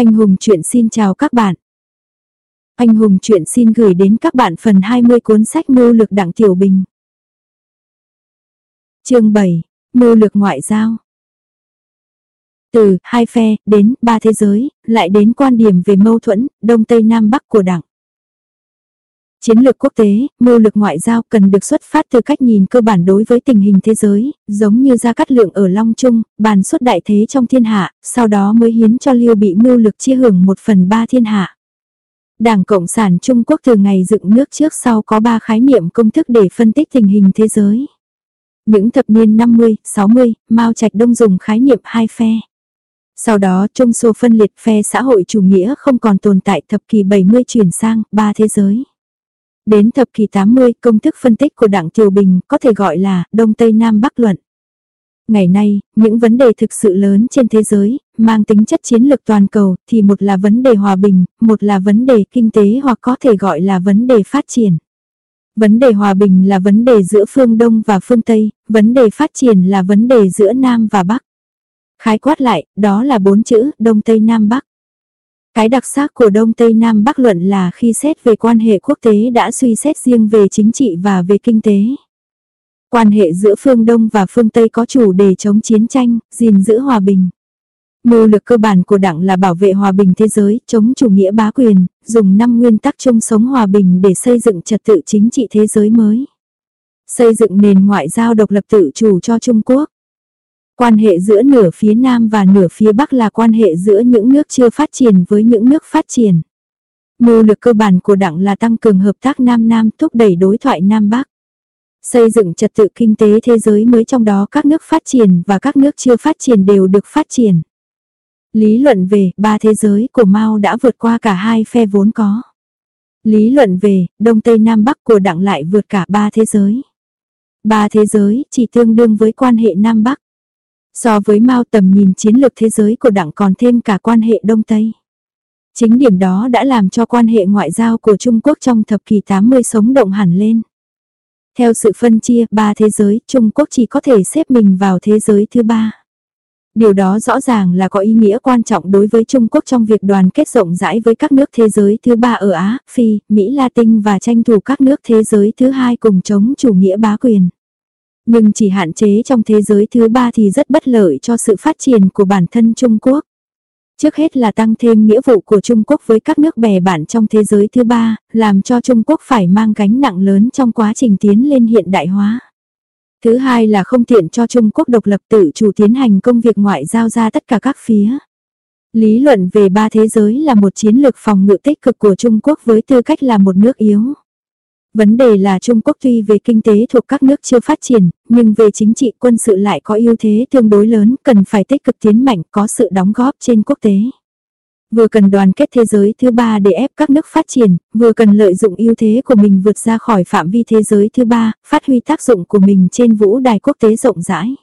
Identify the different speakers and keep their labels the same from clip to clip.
Speaker 1: Anh Hùng chuyện xin chào các bạn. Anh Hùng chuyện xin gửi đến các bạn phần 20 cuốn sách mưu lược đặng tiểu bình. Chương 7. Mưu lược ngoại giao. Từ hai phe đến ba thế giới, lại đến quan điểm về mâu thuẫn Đông Tây Nam Bắc của đảng. Chiến lược quốc tế, mưu lực ngoại giao cần được xuất phát từ cách nhìn cơ bản đối với tình hình thế giới, giống như Gia Cát Lượng ở Long Trung, bàn xuất đại thế trong thiên hạ, sau đó mới hiến cho Liêu bị mưu lực chia hưởng một phần ba thiên hạ. Đảng Cộng sản Trung Quốc từ ngày dựng nước trước sau có ba khái niệm công thức để phân tích tình hình thế giới. Những thập niên 50, 60, Mao Trạch Đông dùng khái niệm hai phe. Sau đó Trung Xô phân liệt phe xã hội chủ nghĩa không còn tồn tại thập kỷ 70 chuyển sang ba thế giới. Đến thập kỷ 80, công thức phân tích của Đảng tiểu Bình có thể gọi là Đông Tây Nam Bắc luận. Ngày nay, những vấn đề thực sự lớn trên thế giới, mang tính chất chiến lược toàn cầu, thì một là vấn đề hòa bình, một là vấn đề kinh tế hoặc có thể gọi là vấn đề phát triển. Vấn đề hòa bình là vấn đề giữa phương Đông và phương Tây, vấn đề phát triển là vấn đề giữa Nam và Bắc. Khái quát lại, đó là bốn chữ Đông Tây Nam Bắc. Cái đặc sắc của Đông Tây Nam Bắc luận là khi xét về quan hệ quốc tế đã suy xét riêng về chính trị và về kinh tế. Quan hệ giữa phương Đông và phương Tây có chủ đề chống chiến tranh, gìn giữ hòa bình. Mưu lực cơ bản của đảng là bảo vệ hòa bình thế giới, chống chủ nghĩa bá quyền, dùng năm nguyên tắc chung sống hòa bình để xây dựng trật tự chính trị thế giới mới. Xây dựng nền ngoại giao độc lập tự chủ cho Trung Quốc. Quan hệ giữa nửa phía Nam và nửa phía Bắc là quan hệ giữa những nước chưa phát triển với những nước phát triển. Mưu lực cơ bản của đảng là tăng cường hợp tác Nam-Nam thúc đẩy đối thoại Nam-Bắc. Xây dựng trật tự kinh tế thế giới mới trong đó các nước phát triển và các nước chưa phát triển đều được phát triển. Lý luận về ba thế giới của Mao đã vượt qua cả hai phe vốn có. Lý luận về Đông Tây Nam Bắc của đảng lại vượt cả ba thế giới. Ba thế giới chỉ tương đương với quan hệ Nam Bắc. So với Mao tầm nhìn chiến lược thế giới của đảng còn thêm cả quan hệ Đông Tây. Chính điểm đó đã làm cho quan hệ ngoại giao của Trung Quốc trong thập kỷ 80 sống động hẳn lên. Theo sự phân chia ba thế giới, Trung Quốc chỉ có thể xếp mình vào thế giới thứ ba. Điều đó rõ ràng là có ý nghĩa quan trọng đối với Trung Quốc trong việc đoàn kết rộng rãi với các nước thế giới thứ ba ở Á, Phi, Mỹ Latin và tranh thủ các nước thế giới thứ hai cùng chống chủ nghĩa bá quyền. Nhưng chỉ hạn chế trong thế giới thứ ba thì rất bất lợi cho sự phát triển của bản thân Trung Quốc. Trước hết là tăng thêm nghĩa vụ của Trung Quốc với các nước bè bạn trong thế giới thứ ba, làm cho Trung Quốc phải mang gánh nặng lớn trong quá trình tiến lên hiện đại hóa. Thứ hai là không tiện cho Trung Quốc độc lập tự chủ tiến hành công việc ngoại giao ra tất cả các phía. Lý luận về ba thế giới là một chiến lược phòng ngự tích cực của Trung Quốc với tư cách là một nước yếu. Vấn đề là Trung Quốc tuy về kinh tế thuộc các nước chưa phát triển, nhưng về chính trị quân sự lại có ưu thế tương đối lớn, cần phải tích cực tiến mạnh có sự đóng góp trên quốc tế. Vừa cần đoàn kết thế giới thứ ba để ép các nước phát triển, vừa cần lợi dụng ưu thế của mình vượt ra khỏi phạm vi thế giới thứ ba, phát huy tác dụng của mình trên vũ đài quốc tế rộng rãi.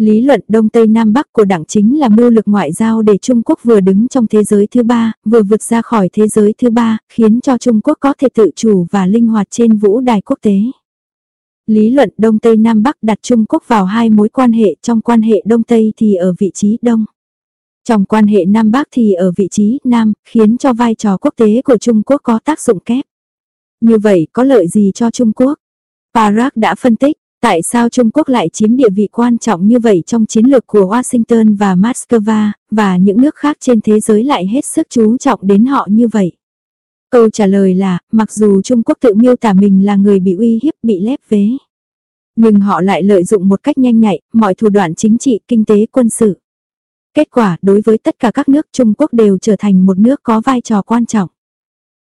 Speaker 1: Lý luận Đông Tây Nam Bắc của đảng chính là mưu lực ngoại giao để Trung Quốc vừa đứng trong thế giới thứ ba, vừa vượt ra khỏi thế giới thứ ba, khiến cho Trung Quốc có thể tự chủ và linh hoạt trên vũ đài quốc tế. Lý luận Đông Tây Nam Bắc đặt Trung Quốc vào hai mối quan hệ trong quan hệ Đông Tây thì ở vị trí Đông. Trong quan hệ Nam Bắc thì ở vị trí Nam, khiến cho vai trò quốc tế của Trung Quốc có tác dụng kép. Như vậy có lợi gì cho Trung Quốc? Parag đã phân tích, Tại sao Trung Quốc lại chiếm địa vị quan trọng như vậy trong chiến lược của Washington và Moscow, và những nước khác trên thế giới lại hết sức chú trọng đến họ như vậy? Câu trả lời là, mặc dù Trung Quốc tự miêu tả mình là người bị uy hiếp, bị lép vế. Nhưng họ lại lợi dụng một cách nhanh nhạy, mọi thủ đoạn chính trị, kinh tế, quân sự. Kết quả, đối với tất cả các nước Trung Quốc đều trở thành một nước có vai trò quan trọng.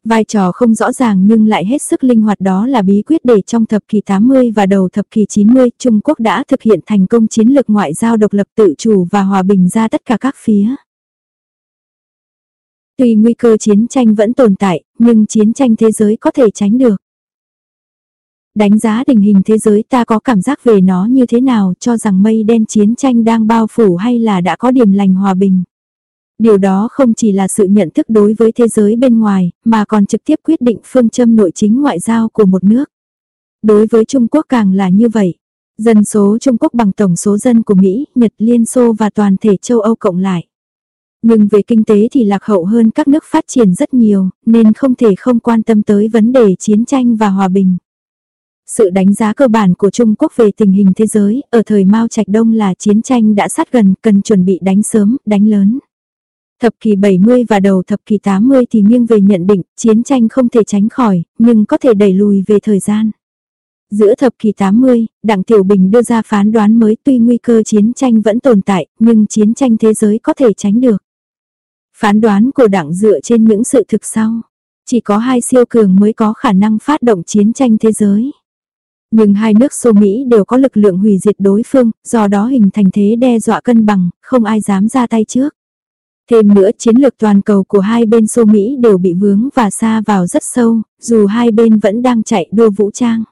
Speaker 1: Vai trò không rõ ràng nhưng lại hết sức linh hoạt đó là bí quyết để trong thập kỷ 80 và đầu thập kỷ 90 Trung Quốc đã thực hiện thành công chiến lược ngoại giao độc lập tự chủ và hòa bình ra tất cả các phía. Tuy nguy cơ chiến tranh vẫn tồn tại, nhưng chiến tranh thế giới có thể tránh được. Đánh giá tình hình thế giới ta có cảm giác về nó như thế nào cho rằng mây đen chiến tranh đang bao phủ hay là đã có điểm lành hòa bình. Điều đó không chỉ là sự nhận thức đối với thế giới bên ngoài, mà còn trực tiếp quyết định phương châm nội chính ngoại giao của một nước. Đối với Trung Quốc càng là như vậy. Dân số Trung Quốc bằng tổng số dân của Mỹ, Nhật, Liên Xô và toàn thể châu Âu cộng lại. Nhưng về kinh tế thì lạc hậu hơn các nước phát triển rất nhiều, nên không thể không quan tâm tới vấn đề chiến tranh và hòa bình. Sự đánh giá cơ bản của Trung Quốc về tình hình thế giới ở thời Mao Trạch Đông là chiến tranh đã sát gần, cần chuẩn bị đánh sớm, đánh lớn. Thập kỷ 70 và đầu thập kỷ 80 thì nghiêng về nhận định chiến tranh không thể tránh khỏi, nhưng có thể đẩy lùi về thời gian. Giữa thập kỷ 80, Đặng Tiểu Bình đưa ra phán đoán mới tuy nguy cơ chiến tranh vẫn tồn tại, nhưng chiến tranh thế giới có thể tránh được. Phán đoán của Đặng dựa trên những sự thực sau. Chỉ có hai siêu cường mới có khả năng phát động chiến tranh thế giới. Nhưng hai nước Xô Mỹ đều có lực lượng hủy diệt đối phương, do đó hình thành thế đe dọa cân bằng, không ai dám ra tay trước. Thêm nữa chiến lược toàn cầu của hai bên Xô Mỹ đều bị vướng và xa vào rất sâu, dù hai bên vẫn đang chạy đua vũ trang.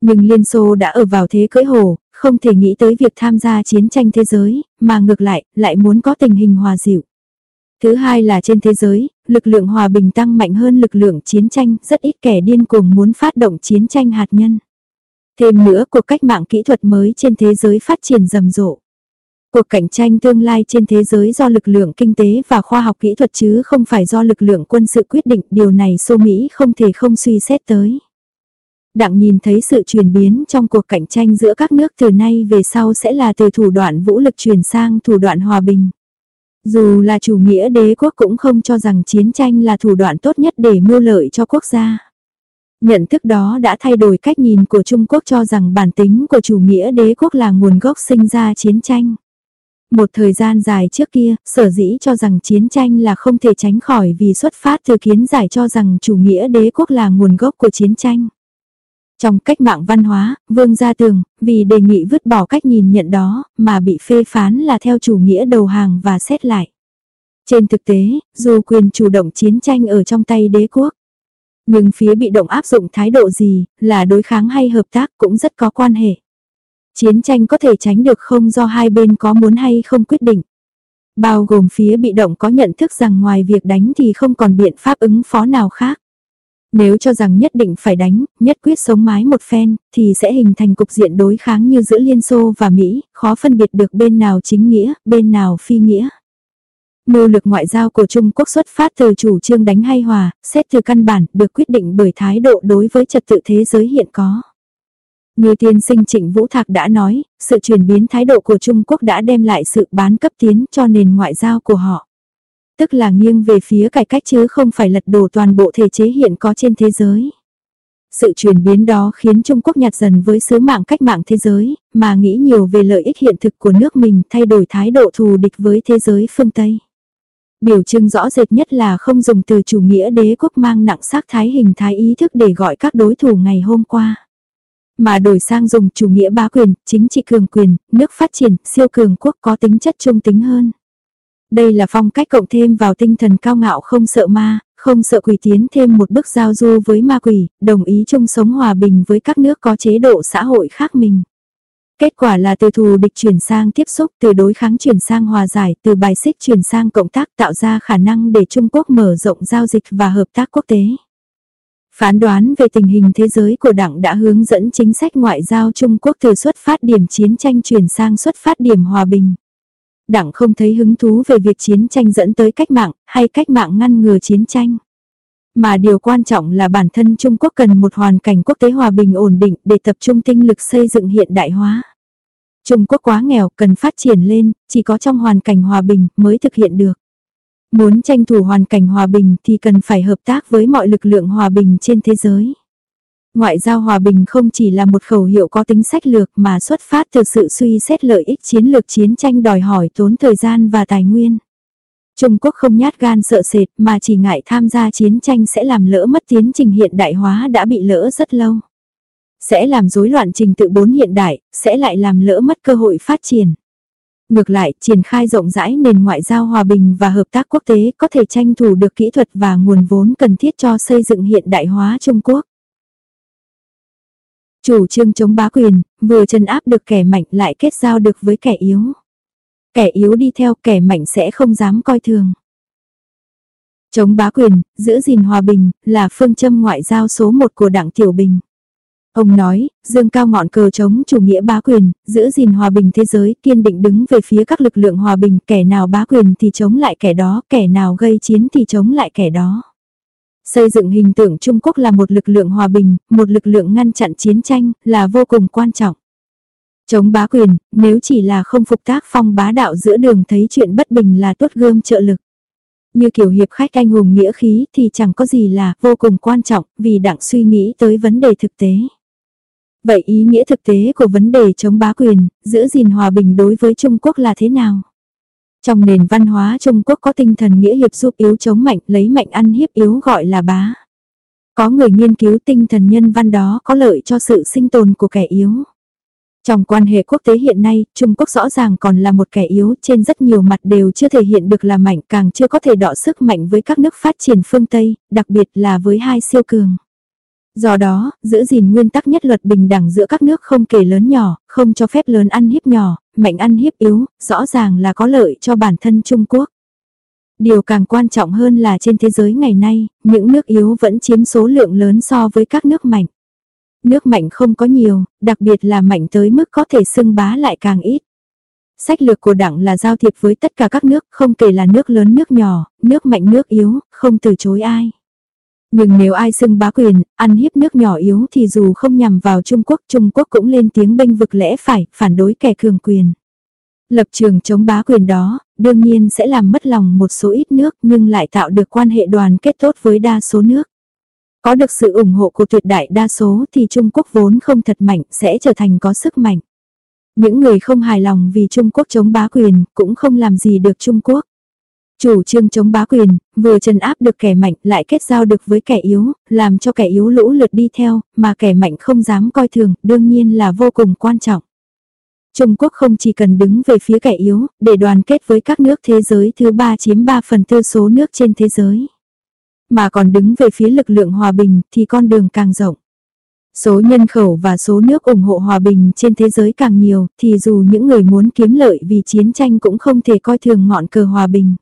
Speaker 1: Nhưng Liên Xô đã ở vào thế cưỡi hổ, không thể nghĩ tới việc tham gia chiến tranh thế giới, mà ngược lại, lại muốn có tình hình hòa dịu. Thứ hai là trên thế giới, lực lượng hòa bình tăng mạnh hơn lực lượng chiến tranh, rất ít kẻ điên cuồng muốn phát động chiến tranh hạt nhân. Thêm nữa cuộc cách mạng kỹ thuật mới trên thế giới phát triển rầm rộ. Cuộc cạnh tranh tương lai trên thế giới do lực lượng kinh tế và khoa học kỹ thuật chứ không phải do lực lượng quân sự quyết định, điều này xô Mỹ không thể không suy xét tới. Đặng nhìn thấy sự chuyển biến trong cuộc cạnh tranh giữa các nước từ nay về sau sẽ là từ thủ đoạn vũ lực chuyển sang thủ đoạn hòa bình. Dù là chủ nghĩa đế quốc cũng không cho rằng chiến tranh là thủ đoạn tốt nhất để mưu lợi cho quốc gia. Nhận thức đó đã thay đổi cách nhìn của Trung Quốc cho rằng bản tính của chủ nghĩa đế quốc là nguồn gốc sinh ra chiến tranh. Một thời gian dài trước kia, sở dĩ cho rằng chiến tranh là không thể tránh khỏi vì xuất phát từ kiến giải cho rằng chủ nghĩa đế quốc là nguồn gốc của chiến tranh. Trong cách mạng văn hóa, Vương Gia Tường, vì đề nghị vứt bỏ cách nhìn nhận đó, mà bị phê phán là theo chủ nghĩa đầu hàng và xét lại. Trên thực tế, dù quyền chủ động chiến tranh ở trong tay đế quốc, nhưng phía bị động áp dụng thái độ gì, là đối kháng hay hợp tác cũng rất có quan hệ. Chiến tranh có thể tránh được không do hai bên có muốn hay không quyết định. Bao gồm phía bị động có nhận thức rằng ngoài việc đánh thì không còn biện pháp ứng phó nào khác. Nếu cho rằng nhất định phải đánh, nhất quyết sống mái một phen, thì sẽ hình thành cục diện đối kháng như giữa Liên Xô và Mỹ, khó phân biệt được bên nào chính nghĩa, bên nào phi nghĩa. Mưu lực ngoại giao của Trung Quốc xuất phát từ chủ trương đánh hay hòa, xét từ căn bản, được quyết định bởi thái độ đối với trật tự thế giới hiện có. Như tiên sinh Trịnh Vũ Thạc đã nói, sự chuyển biến thái độ của Trung Quốc đã đem lại sự bán cấp tiến cho nền ngoại giao của họ. Tức là nghiêng về phía cải cách chứ không phải lật đổ toàn bộ thể chế hiện có trên thế giới. Sự chuyển biến đó khiến Trung Quốc nhạt dần với sứ mạng cách mạng thế giới, mà nghĩ nhiều về lợi ích hiện thực của nước mình thay đổi thái độ thù địch với thế giới phương Tây. Biểu trưng rõ rệt nhất là không dùng từ chủ nghĩa đế quốc mang nặng sắc thái hình thái ý thức để gọi các đối thủ ngày hôm qua. Mà đổi sang dùng chủ nghĩa bá quyền, chính trị cường quyền, nước phát triển, siêu cường quốc có tính chất trung tính hơn. Đây là phong cách cộng thêm vào tinh thần cao ngạo không sợ ma, không sợ quỷ tiến thêm một bước giao du với ma quỷ, đồng ý chung sống hòa bình với các nước có chế độ xã hội khác mình. Kết quả là từ thù địch chuyển sang tiếp xúc, từ đối kháng chuyển sang hòa giải, từ bài xích chuyển sang cộng tác tạo ra khả năng để Trung Quốc mở rộng giao dịch và hợp tác quốc tế. Phán đoán về tình hình thế giới của đảng đã hướng dẫn chính sách ngoại giao Trung Quốc từ xuất phát điểm chiến tranh chuyển sang xuất phát điểm hòa bình. Đảng không thấy hứng thú về việc chiến tranh dẫn tới cách mạng, hay cách mạng ngăn ngừa chiến tranh. Mà điều quan trọng là bản thân Trung Quốc cần một hoàn cảnh quốc tế hòa bình ổn định để tập trung tinh lực xây dựng hiện đại hóa. Trung Quốc quá nghèo cần phát triển lên, chỉ có trong hoàn cảnh hòa bình mới thực hiện được. Muốn tranh thủ hoàn cảnh hòa bình thì cần phải hợp tác với mọi lực lượng hòa bình trên thế giới. Ngoại giao hòa bình không chỉ là một khẩu hiệu có tính sách lược mà xuất phát từ sự suy xét lợi ích chiến lược chiến tranh đòi hỏi tốn thời gian và tài nguyên. Trung Quốc không nhát gan sợ sệt mà chỉ ngại tham gia chiến tranh sẽ làm lỡ mất tiến trình hiện đại hóa đã bị lỡ rất lâu. Sẽ làm rối loạn trình tự bốn hiện đại, sẽ lại làm lỡ mất cơ hội phát triển. Ngược lại, triển khai rộng rãi nền ngoại giao hòa bình và hợp tác quốc tế có thể tranh thủ được kỹ thuật và nguồn vốn cần thiết cho xây dựng hiện đại hóa Trung Quốc. Chủ trương chống bá quyền, vừa chân áp được kẻ mạnh lại kết giao được với kẻ yếu. Kẻ yếu đi theo kẻ mạnh sẽ không dám coi thường. Chống bá quyền, giữ gìn hòa bình, là phương châm ngoại giao số một của đảng Tiểu Bình. Ông nói, dương cao ngọn cờ chống chủ nghĩa bá quyền, giữ gìn hòa bình thế giới, kiên định đứng về phía các lực lượng hòa bình, kẻ nào bá quyền thì chống lại kẻ đó, kẻ nào gây chiến thì chống lại kẻ đó. Xây dựng hình tượng Trung Quốc là một lực lượng hòa bình, một lực lượng ngăn chặn chiến tranh, là vô cùng quan trọng. Chống bá quyền, nếu chỉ là không phục tác phong bá đạo giữa đường thấy chuyện bất bình là tuốt gươm trợ lực. Như kiểu hiệp khách anh hùng nghĩa khí thì chẳng có gì là vô cùng quan trọng vì đặng suy nghĩ tới vấn đề thực tế. Vậy ý nghĩa thực tế của vấn đề chống bá quyền, giữ gìn hòa bình đối với Trung Quốc là thế nào? Trong nền văn hóa Trung Quốc có tinh thần nghĩa hiệp giúp yếu chống mạnh, lấy mạnh ăn hiếp yếu gọi là bá. Có người nghiên cứu tinh thần nhân văn đó có lợi cho sự sinh tồn của kẻ yếu. Trong quan hệ quốc tế hiện nay, Trung Quốc rõ ràng còn là một kẻ yếu trên rất nhiều mặt đều chưa thể hiện được là mạnh càng chưa có thể đọ sức mạnh với các nước phát triển phương Tây, đặc biệt là với hai siêu cường. Do đó, giữ gìn nguyên tắc nhất luật bình đẳng giữa các nước không kể lớn nhỏ, không cho phép lớn ăn hiếp nhỏ, mạnh ăn hiếp yếu, rõ ràng là có lợi cho bản thân Trung Quốc. Điều càng quan trọng hơn là trên thế giới ngày nay, những nước yếu vẫn chiếm số lượng lớn so với các nước mạnh. Nước mạnh không có nhiều, đặc biệt là mạnh tới mức có thể xưng bá lại càng ít. Sách lược của đảng là giao thiệp với tất cả các nước, không kể là nước lớn nước nhỏ, nước mạnh nước yếu, không từ chối ai. Nhưng nếu ai xưng bá quyền, ăn hiếp nước nhỏ yếu thì dù không nhằm vào Trung Quốc, Trung Quốc cũng lên tiếng bênh vực lẽ phải, phản đối kẻ cường quyền. Lập trường chống bá quyền đó, đương nhiên sẽ làm mất lòng một số ít nước nhưng lại tạo được quan hệ đoàn kết tốt với đa số nước. Có được sự ủng hộ của tuyệt đại đa số thì Trung Quốc vốn không thật mạnh sẽ trở thành có sức mạnh. Những người không hài lòng vì Trung Quốc chống bá quyền cũng không làm gì được Trung Quốc. Chủ trương chống bá quyền, vừa trấn áp được kẻ mạnh lại kết giao được với kẻ yếu, làm cho kẻ yếu lũ lượt đi theo, mà kẻ mạnh không dám coi thường, đương nhiên là vô cùng quan trọng. Trung Quốc không chỉ cần đứng về phía kẻ yếu, để đoàn kết với các nước thế giới thứ ba chiếm 3 phần tư số nước trên thế giới. Mà còn đứng về phía lực lượng hòa bình thì con đường càng rộng. Số nhân khẩu và số nước ủng hộ hòa bình trên thế giới càng nhiều thì dù những người muốn kiếm lợi vì chiến tranh cũng không thể coi thường ngọn cờ hòa bình.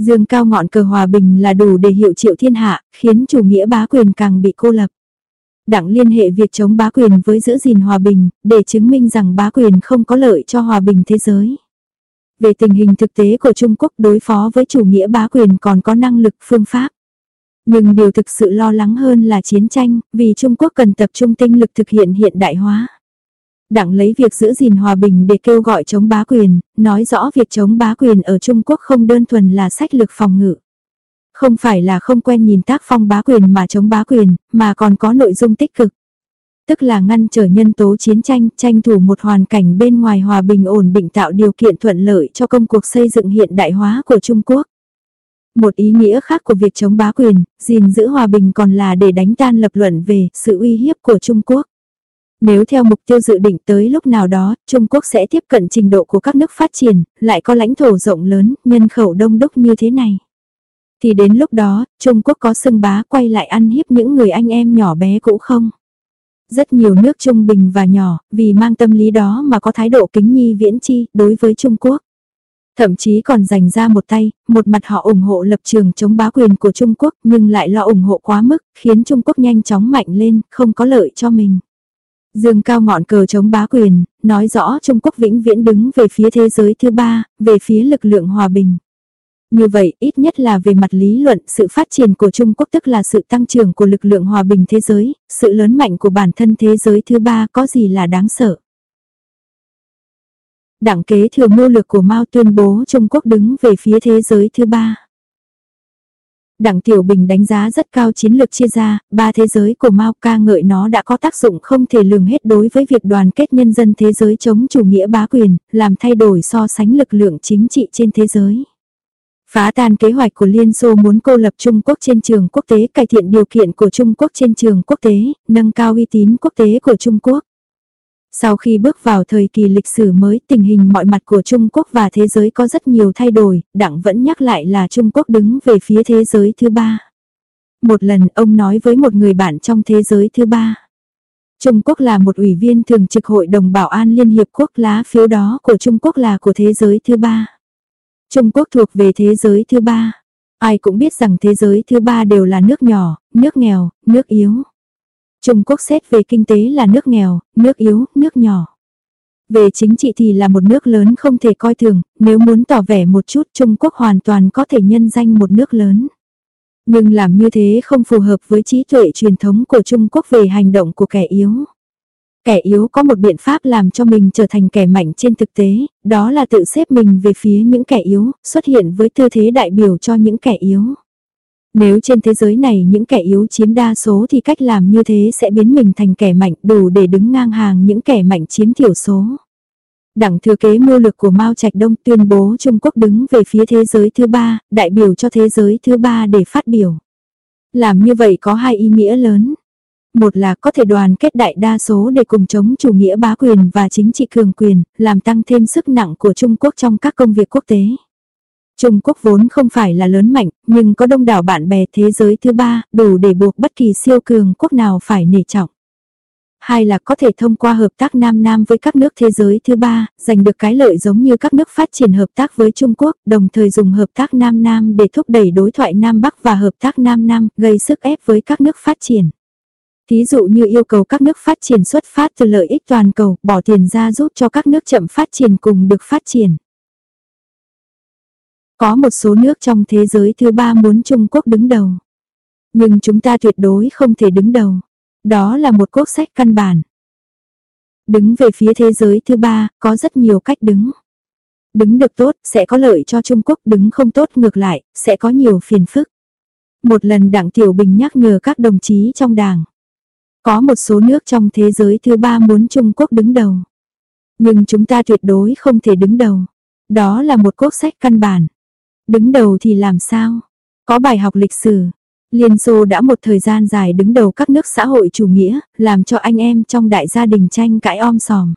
Speaker 1: Dương cao ngọn cờ hòa bình là đủ để hiệu triệu thiên hạ, khiến chủ nghĩa bá quyền càng bị cô lập. Đặng liên hệ việc chống bá quyền với giữ gìn hòa bình, để chứng minh rằng bá quyền không có lợi cho hòa bình thế giới. Về tình hình thực tế của Trung Quốc đối phó với chủ nghĩa bá quyền còn có năng lực phương pháp. Nhưng điều thực sự lo lắng hơn là chiến tranh, vì Trung Quốc cần tập trung tinh lực thực hiện hiện đại hóa. Đặng lấy việc giữ gìn hòa bình để kêu gọi chống bá quyền, nói rõ việc chống bá quyền ở Trung Quốc không đơn thuần là sách lược phòng ngự. Không phải là không quen nhìn tác phong bá quyền mà chống bá quyền, mà còn có nội dung tích cực. Tức là ngăn trở nhân tố chiến tranh, tranh thủ một hoàn cảnh bên ngoài hòa bình ổn định tạo điều kiện thuận lợi cho công cuộc xây dựng hiện đại hóa của Trung Quốc. Một ý nghĩa khác của việc chống bá quyền, gìn giữ hòa bình còn là để đánh tan lập luận về sự uy hiếp của Trung Quốc. Nếu theo mục tiêu dự định tới lúc nào đó, Trung Quốc sẽ tiếp cận trình độ của các nước phát triển, lại có lãnh thổ rộng lớn, nhân khẩu đông đúc như thế này. Thì đến lúc đó, Trung Quốc có xưng bá quay lại ăn hiếp những người anh em nhỏ bé cũ không? Rất nhiều nước trung bình và nhỏ, vì mang tâm lý đó mà có thái độ kính nhi viễn chi đối với Trung Quốc. Thậm chí còn dành ra một tay, một mặt họ ủng hộ lập trường chống bá quyền của Trung Quốc nhưng lại lo ủng hộ quá mức, khiến Trung Quốc nhanh chóng mạnh lên, không có lợi cho mình. Dương cao ngọn cờ chống bá quyền, nói rõ Trung Quốc vĩnh viễn đứng về phía thế giới thứ ba, về phía lực lượng hòa bình. Như vậy, ít nhất là về mặt lý luận, sự phát triển của Trung Quốc tức là sự tăng trưởng của lực lượng hòa bình thế giới, sự lớn mạnh của bản thân thế giới thứ ba có gì là đáng sợ. Đảng kế thừa mưu lược của Mao tuyên bố Trung Quốc đứng về phía thế giới thứ ba đặng Tiểu Bình đánh giá rất cao chiến lược chia ra, ba thế giới của Mao ca ngợi nó đã có tác dụng không thể lường hết đối với việc đoàn kết nhân dân thế giới chống chủ nghĩa bá quyền, làm thay đổi so sánh lực lượng chính trị trên thế giới. Phá tan kế hoạch của Liên Xô muốn cô lập Trung Quốc trên trường quốc tế cải thiện điều kiện của Trung Quốc trên trường quốc tế, nâng cao uy tín quốc tế của Trung Quốc. Sau khi bước vào thời kỳ lịch sử mới tình hình mọi mặt của Trung Quốc và thế giới có rất nhiều thay đổi, Đặng vẫn nhắc lại là Trung Quốc đứng về phía thế giới thứ ba. Một lần ông nói với một người bạn trong thế giới thứ ba. Trung Quốc là một ủy viên thường trực Hội đồng Bảo an Liên Hiệp Quốc lá phiếu đó của Trung Quốc là của thế giới thứ ba. Trung Quốc thuộc về thế giới thứ ba. Ai cũng biết rằng thế giới thứ ba đều là nước nhỏ, nước nghèo, nước yếu. Trung Quốc xét về kinh tế là nước nghèo, nước yếu, nước nhỏ. Về chính trị thì là một nước lớn không thể coi thường, nếu muốn tỏ vẻ một chút Trung Quốc hoàn toàn có thể nhân danh một nước lớn. Nhưng làm như thế không phù hợp với trí tuệ truyền thống của Trung Quốc về hành động của kẻ yếu. Kẻ yếu có một biện pháp làm cho mình trở thành kẻ mạnh trên thực tế, đó là tự xếp mình về phía những kẻ yếu, xuất hiện với tư thế đại biểu cho những kẻ yếu. Nếu trên thế giới này những kẻ yếu chiếm đa số thì cách làm như thế sẽ biến mình thành kẻ mạnh đủ để đứng ngang hàng những kẻ mạnh chiếm thiểu số. Đảng thừa kế mưu lực của Mao Trạch Đông tuyên bố Trung Quốc đứng về phía thế giới thứ ba, đại biểu cho thế giới thứ ba để phát biểu. Làm như vậy có hai ý nghĩa lớn. Một là có thể đoàn kết đại đa số để cùng chống chủ nghĩa bá quyền và chính trị cường quyền, làm tăng thêm sức nặng của Trung Quốc trong các công việc quốc tế. Trung Quốc vốn không phải là lớn mạnh, nhưng có đông đảo bạn bè thế giới thứ ba, đủ để buộc bất kỳ siêu cường quốc nào phải nể trọng. Hai là có thể thông qua hợp tác Nam Nam với các nước thế giới thứ ba, giành được cái lợi giống như các nước phát triển hợp tác với Trung Quốc, đồng thời dùng hợp tác Nam Nam để thúc đẩy đối thoại Nam Bắc và hợp tác Nam Nam, gây sức ép với các nước phát triển. Thí dụ như yêu cầu các nước phát triển xuất phát từ lợi ích toàn cầu, bỏ tiền ra giúp cho các nước chậm phát triển cùng được phát triển. Có một số nước trong thế giới thứ ba muốn Trung Quốc đứng đầu. Nhưng chúng ta tuyệt đối không thể đứng đầu. Đó là một quốc sách căn bản. Đứng về phía thế giới thứ ba, có rất nhiều cách đứng. Đứng được tốt, sẽ có lợi cho Trung Quốc, đứng không tốt ngược lại, sẽ có nhiều phiền phức. Một lần Đảng Tiểu Bình nhắc nhở các đồng chí trong đảng. Có một số nước trong thế giới thứ ba muốn Trung Quốc đứng đầu. Nhưng chúng ta tuyệt đối không thể đứng đầu. Đó là một quốc sách căn bản. Đứng đầu thì làm sao? Có bài học lịch sử. Liên Xô đã một thời gian dài đứng đầu các nước xã hội chủ nghĩa, làm cho anh em trong đại gia đình tranh cãi om sòm.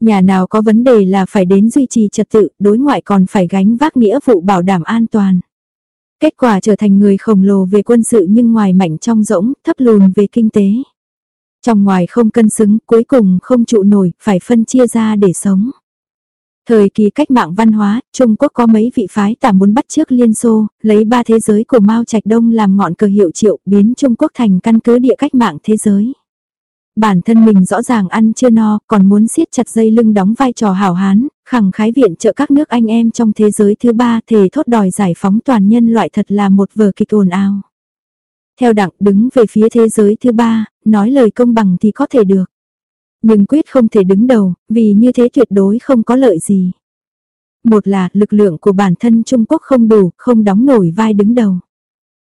Speaker 1: Nhà nào có vấn đề là phải đến duy trì trật tự, đối ngoại còn phải gánh vác nghĩa vụ bảo đảm an toàn. Kết quả trở thành người khổng lồ về quân sự nhưng ngoài mạnh trong rỗng, thấp lùn về kinh tế. Trong ngoài không cân xứng, cuối cùng không trụ nổi, phải phân chia ra để sống. Thời kỳ cách mạng văn hóa, Trung Quốc có mấy vị phái tả muốn bắt trước Liên Xô, lấy ba thế giới của Mao Trạch Đông làm ngọn cờ hiệu triệu, biến Trung Quốc thành căn cứ địa cách mạng thế giới. Bản thân mình rõ ràng ăn chưa no, còn muốn siết chặt dây lưng đóng vai trò hảo hán, khẳng khái viện trợ các nước anh em trong thế giới thứ ba thề thốt đòi giải phóng toàn nhân loại thật là một vở kịch ồn ào. Theo đặng đứng về phía thế giới thứ ba, nói lời công bằng thì có thể được. Nhưng quyết không thể đứng đầu, vì như thế tuyệt đối không có lợi gì. Một là lực lượng của bản thân Trung Quốc không đủ, không đóng nổi vai đứng đầu.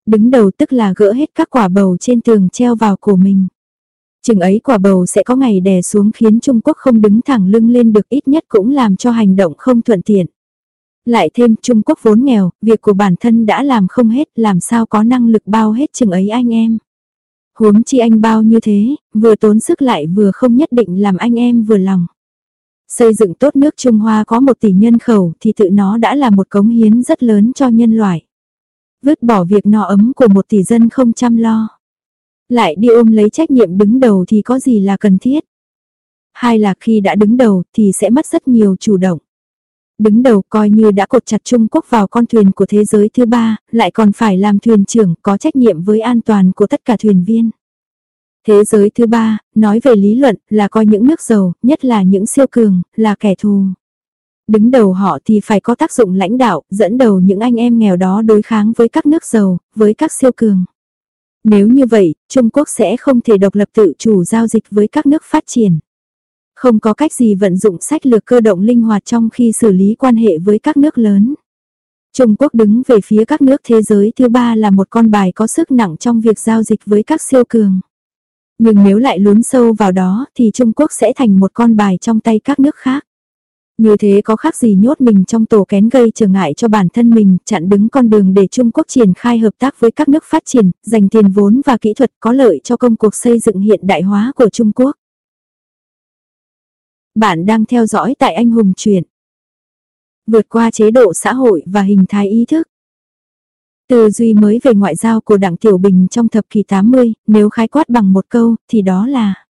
Speaker 1: Đứng đầu tức là gỡ hết các quả bầu trên tường treo vào cổ mình. Chừng ấy quả bầu sẽ có ngày đè xuống khiến Trung Quốc không đứng thẳng lưng lên được ít nhất cũng làm cho hành động không thuận tiện. Lại thêm Trung Quốc vốn nghèo, việc của bản thân đã làm không hết làm sao có năng lực bao hết chừng ấy anh em. Huống chi anh bao như thế, vừa tốn sức lại vừa không nhất định làm anh em vừa lòng. Xây dựng tốt nước Trung Hoa có một tỷ nhân khẩu thì tự nó đã là một cống hiến rất lớn cho nhân loại. Vứt bỏ việc no ấm của một tỷ dân không chăm lo. Lại đi ôm lấy trách nhiệm đứng đầu thì có gì là cần thiết. Hai là khi đã đứng đầu thì sẽ mất rất nhiều chủ động đứng đầu coi như đã cột chặt Trung Quốc vào con thuyền của thế giới thứ ba, lại còn phải làm thuyền trưởng có trách nhiệm với an toàn của tất cả thuyền viên. Thế giới thứ ba, nói về lý luận là coi những nước giàu, nhất là những siêu cường, là kẻ thù. Đứng đầu họ thì phải có tác dụng lãnh đạo, dẫn đầu những anh em nghèo đó đối kháng với các nước giàu, với các siêu cường. Nếu như vậy, Trung Quốc sẽ không thể độc lập tự chủ giao dịch với các nước phát triển. Không có cách gì vận dụng sách lược cơ động linh hoạt trong khi xử lý quan hệ với các nước lớn. Trung Quốc đứng về phía các nước thế giới thứ ba là một con bài có sức nặng trong việc giao dịch với các siêu cường. Nhưng nếu lại lún sâu vào đó thì Trung Quốc sẽ thành một con bài trong tay các nước khác. Như thế có khác gì nhốt mình trong tổ kén gây trở ngại cho bản thân mình, chặn đứng con đường để Trung Quốc triển khai hợp tác với các nước phát triển, dành tiền vốn và kỹ thuật có lợi cho công cuộc xây dựng hiện đại hóa của Trung Quốc. Bạn đang theo dõi tại anh hùng truyện. Vượt qua chế độ xã hội và hình thái ý thức. Tư duy mới về ngoại giao của Đảng Tiểu Bình trong thập kỷ 80, nếu khái quát bằng một câu, thì đó là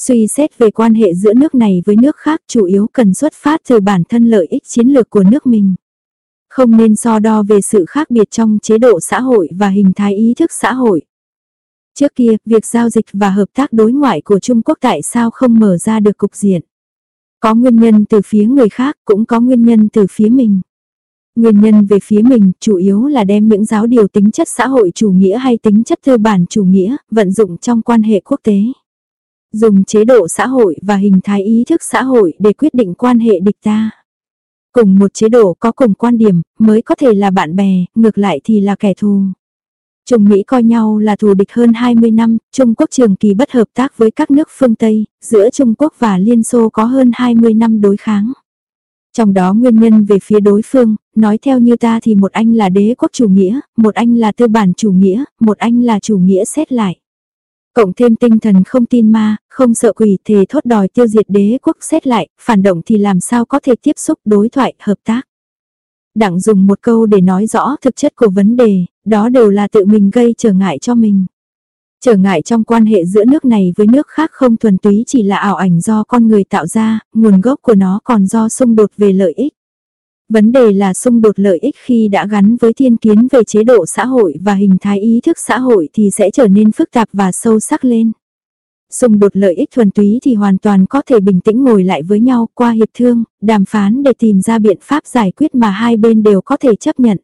Speaker 1: Suy xét về quan hệ giữa nước này với nước khác chủ yếu cần xuất phát từ bản thân lợi ích chiến lược của nước mình. Không nên so đo về sự khác biệt trong chế độ xã hội và hình thái ý thức xã hội. Trước kia, việc giao dịch và hợp tác đối ngoại của Trung Quốc tại sao không mở ra được cục diện? Có nguyên nhân từ phía người khác, cũng có nguyên nhân từ phía mình. Nguyên nhân về phía mình chủ yếu là đem những giáo điều tính chất xã hội chủ nghĩa hay tính chất tư bản chủ nghĩa, vận dụng trong quan hệ quốc tế. Dùng chế độ xã hội và hình thái ý thức xã hội để quyết định quan hệ địch ta. Cùng một chế độ có cùng quan điểm mới có thể là bạn bè, ngược lại thì là kẻ thù. Trung Mỹ coi nhau là thù địch hơn 20 năm, Trung Quốc trường kỳ bất hợp tác với các nước phương Tây, giữa Trung Quốc và Liên Xô có hơn 20 năm đối kháng. Trong đó nguyên nhân về phía đối phương, nói theo như ta thì một anh là đế quốc chủ nghĩa, một anh là tư bản chủ nghĩa, một anh là chủ nghĩa xét lại. Cộng thêm tinh thần không tin ma, không sợ quỷ thề thốt đòi tiêu diệt đế quốc xét lại, phản động thì làm sao có thể tiếp xúc đối thoại, hợp tác. Đặng dùng một câu để nói rõ thực chất của vấn đề, đó đều là tự mình gây trở ngại cho mình. Trở ngại trong quan hệ giữa nước này với nước khác không thuần túy chỉ là ảo ảnh do con người tạo ra, nguồn gốc của nó còn do xung đột về lợi ích. Vấn đề là xung đột lợi ích khi đã gắn với thiên kiến về chế độ xã hội và hình thái ý thức xã hội thì sẽ trở nên phức tạp và sâu sắc lên. Xung đột lợi ích thuần túy thì hoàn toàn có thể bình tĩnh ngồi lại với nhau qua hiệp thương, đàm phán để tìm ra biện pháp giải quyết mà hai bên đều có thể chấp nhận.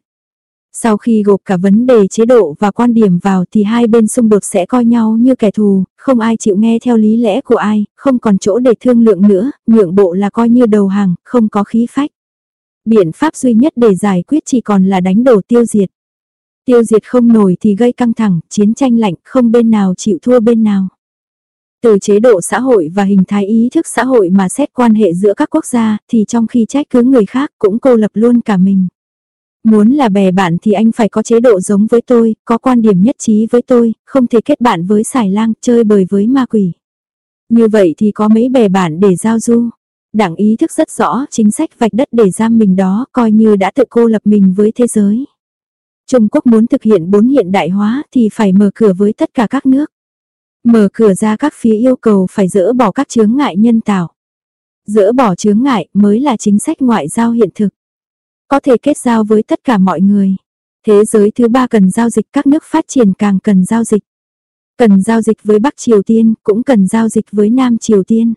Speaker 1: Sau khi gộp cả vấn đề chế độ và quan điểm vào thì hai bên xung đột sẽ coi nhau như kẻ thù, không ai chịu nghe theo lý lẽ của ai, không còn chỗ để thương lượng nữa, nhượng bộ là coi như đầu hàng, không có khí phách. Biện pháp duy nhất để giải quyết chỉ còn là đánh đổ tiêu diệt. Tiêu diệt không nổi thì gây căng thẳng, chiến tranh lạnh, không bên nào chịu thua bên nào. Từ chế độ xã hội và hình thái ý thức xã hội mà xét quan hệ giữa các quốc gia thì trong khi trách cứ người khác cũng cô lập luôn cả mình. Muốn là bè bạn thì anh phải có chế độ giống với tôi, có quan điểm nhất trí với tôi, không thể kết bạn với xài lang, chơi bời với ma quỷ. Như vậy thì có mấy bè bạn để giao du. Đảng ý thức rất rõ chính sách vạch đất để giam mình đó coi như đã tự cô lập mình với thế giới. Trung Quốc muốn thực hiện bốn hiện đại hóa thì phải mở cửa với tất cả các nước. Mở cửa ra các phía yêu cầu phải dỡ bỏ các chướng ngại nhân tạo. Dỡ bỏ chướng ngại mới là chính sách ngoại giao hiện thực. Có thể kết giao với tất cả mọi người. Thế giới thứ ba cần giao dịch các nước phát triển càng cần giao dịch. Cần giao dịch với Bắc Triều Tiên, cũng cần giao dịch với Nam Triều Tiên.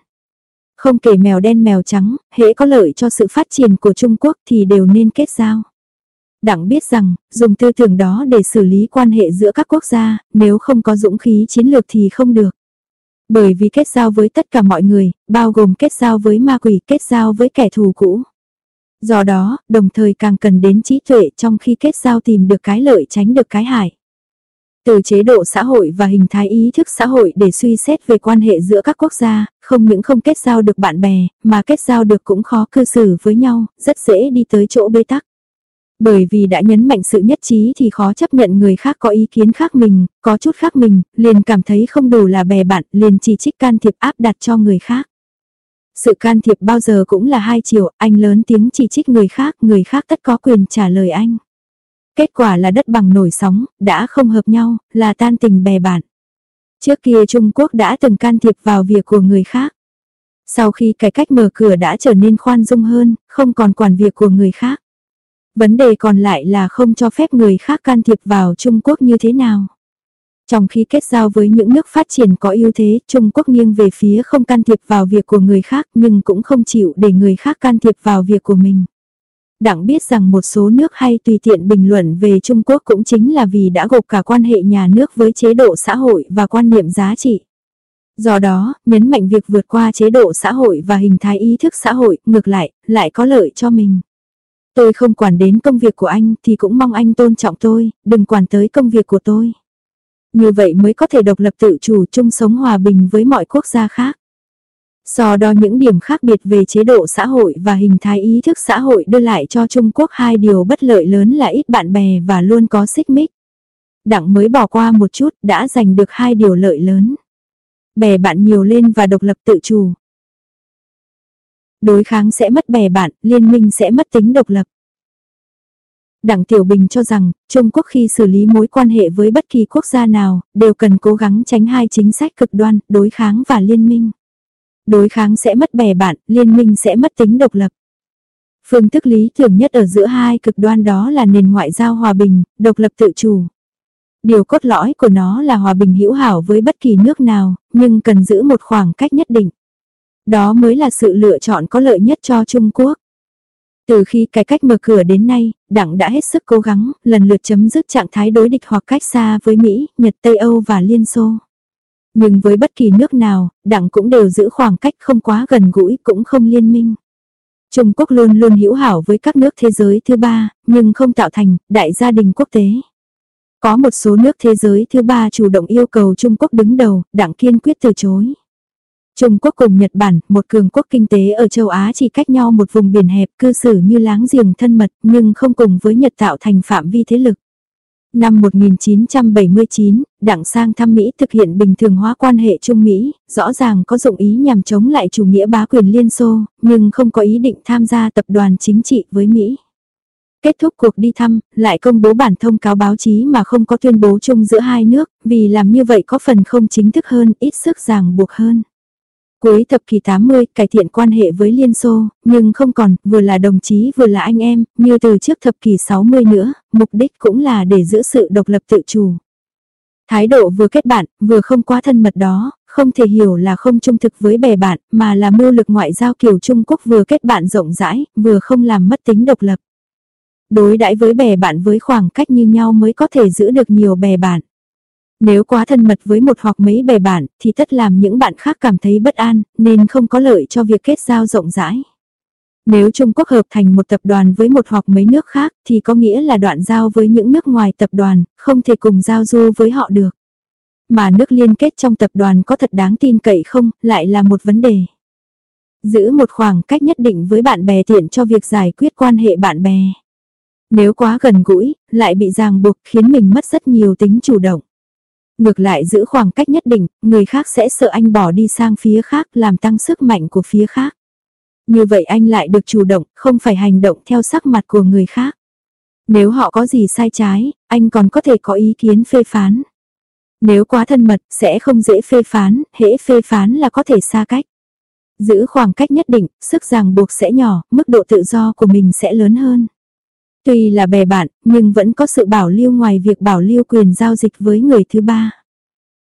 Speaker 1: Không kể mèo đen mèo trắng, hễ có lợi cho sự phát triển của Trung Quốc thì đều nên kết giao. Đặng biết rằng, dùng tư tưởng đó để xử lý quan hệ giữa các quốc gia, nếu không có dũng khí chiến lược thì không được. Bởi vì kết giao với tất cả mọi người, bao gồm kết giao với ma quỷ, kết giao với kẻ thù cũ. Do đó, đồng thời càng cần đến trí tuệ trong khi kết giao tìm được cái lợi tránh được cái hại. Từ chế độ xã hội và hình thái ý thức xã hội để suy xét về quan hệ giữa các quốc gia, không những không kết giao được bạn bè, mà kết giao được cũng khó cư xử với nhau, rất dễ đi tới chỗ bế tắc. Bởi vì đã nhấn mạnh sự nhất trí thì khó chấp nhận người khác có ý kiến khác mình, có chút khác mình, liền cảm thấy không đủ là bè bạn, liền chỉ trích can thiệp áp đặt cho người khác. Sự can thiệp bao giờ cũng là hai chiều, anh lớn tiếng chỉ trích người khác, người khác tất có quyền trả lời anh. Kết quả là đất bằng nổi sóng, đã không hợp nhau, là tan tình bè bạn. Trước kia Trung Quốc đã từng can thiệp vào việc của người khác. Sau khi cải cách mở cửa đã trở nên khoan dung hơn, không còn quản việc của người khác. Vấn đề còn lại là không cho phép người khác can thiệp vào Trung Quốc như thế nào. Trong khi kết giao với những nước phát triển có ưu thế, Trung Quốc nghiêng về phía không can thiệp vào việc của người khác nhưng cũng không chịu để người khác can thiệp vào việc của mình. Đặng biết rằng một số nước hay tùy tiện bình luận về Trung Quốc cũng chính là vì đã gộp cả quan hệ nhà nước với chế độ xã hội và quan niệm giá trị. Do đó, nhấn mạnh việc vượt qua chế độ xã hội và hình thái ý thức xã hội, ngược lại, lại có lợi cho mình. Tôi không quản đến công việc của anh thì cũng mong anh tôn trọng tôi, đừng quản tới công việc của tôi. Như vậy mới có thể độc lập tự chủ chung sống hòa bình với mọi quốc gia khác. So đo những điểm khác biệt về chế độ xã hội và hình thái ý thức xã hội đưa lại cho Trung Quốc hai điều bất lợi lớn là ít bạn bè và luôn có xích mích. Đặng mới bỏ qua một chút đã giành được hai điều lợi lớn. Bè bạn nhiều lên và độc lập tự chủ. Đối kháng sẽ mất bè bạn, liên minh sẽ mất tính độc lập. Đặng Tiểu Bình cho rằng, Trung Quốc khi xử lý mối quan hệ với bất kỳ quốc gia nào, đều cần cố gắng tránh hai chính sách cực đoan, đối kháng và liên minh. Đối kháng sẽ mất bè bạn, liên minh sẽ mất tính độc lập. Phương thức lý tưởng nhất ở giữa hai cực đoan đó là nền ngoại giao hòa bình, độc lập tự chủ. Điều cốt lõi của nó là hòa bình hữu hảo với bất kỳ nước nào, nhưng cần giữ một khoảng cách nhất định. Đó mới là sự lựa chọn có lợi nhất cho Trung Quốc. Từ khi cải cách mở cửa đến nay, Đảng đã hết sức cố gắng, lần lượt chấm dứt trạng thái đối địch hoặc cách xa với Mỹ, Nhật Tây Âu và Liên Xô. Nhưng với bất kỳ nước nào, Đảng cũng đều giữ khoảng cách không quá gần gũi cũng không liên minh. Trung Quốc luôn luôn hữu hảo với các nước thế giới thứ ba, nhưng không tạo thành đại gia đình quốc tế. Có một số nước thế giới thứ ba chủ động yêu cầu Trung Quốc đứng đầu, Đảng kiên quyết từ chối. Trung Quốc cùng Nhật Bản, một cường quốc kinh tế ở châu Á chỉ cách nhau một vùng biển hẹp cư xử như láng giềng thân mật nhưng không cùng với Nhật tạo thành phạm vi thế lực. Năm 1979, Đảng sang thăm Mỹ thực hiện bình thường hóa quan hệ Trung Mỹ, rõ ràng có dụng ý nhằm chống lại chủ nghĩa bá quyền Liên Xô, nhưng không có ý định tham gia tập đoàn chính trị với Mỹ. Kết thúc cuộc đi thăm, lại công bố bản thông cáo báo chí mà không có tuyên bố chung giữa hai nước, vì làm như vậy có phần không chính thức hơn, ít sức ràng buộc hơn. Cuối thập kỷ 80, cải thiện quan hệ với Liên Xô, nhưng không còn, vừa là đồng chí vừa là anh em, như từ trước thập kỷ 60 nữa, mục đích cũng là để giữ sự độc lập tự chủ. Thái độ vừa kết bạn, vừa không quá thân mật đó, không thể hiểu là không trung thực với bè bạn, mà là mưu lực ngoại giao kiểu Trung Quốc vừa kết bạn rộng rãi, vừa không làm mất tính độc lập. Đối đãi với bè bạn với khoảng cách như nhau mới có thể giữ được nhiều bè bạn. Nếu quá thân mật với một hoặc mấy bè bạn thì tất làm những bạn khác cảm thấy bất an, nên không có lợi cho việc kết giao rộng rãi. Nếu Trung Quốc hợp thành một tập đoàn với một hoặc mấy nước khác thì có nghĩa là đoạn giao với những nước ngoài tập đoàn, không thể cùng giao du với họ được. Mà nước liên kết trong tập đoàn có thật đáng tin cậy không, lại là một vấn đề. Giữ một khoảng cách nhất định với bạn bè tiện cho việc giải quyết quan hệ bạn bè. Nếu quá gần gũi, lại bị ràng buộc khiến mình mất rất nhiều tính chủ động. Ngược lại giữ khoảng cách nhất định, người khác sẽ sợ anh bỏ đi sang phía khác làm tăng sức mạnh của phía khác. Như vậy anh lại được chủ động, không phải hành động theo sắc mặt của người khác. Nếu họ có gì sai trái, anh còn có thể có ý kiến phê phán. Nếu quá thân mật, sẽ không dễ phê phán, hễ phê phán là có thể xa cách. Giữ khoảng cách nhất định, sức ràng buộc sẽ nhỏ, mức độ tự do của mình sẽ lớn hơn. Tuy là bè bạn, nhưng vẫn có sự bảo lưu ngoài việc bảo lưu quyền giao dịch với người thứ ba.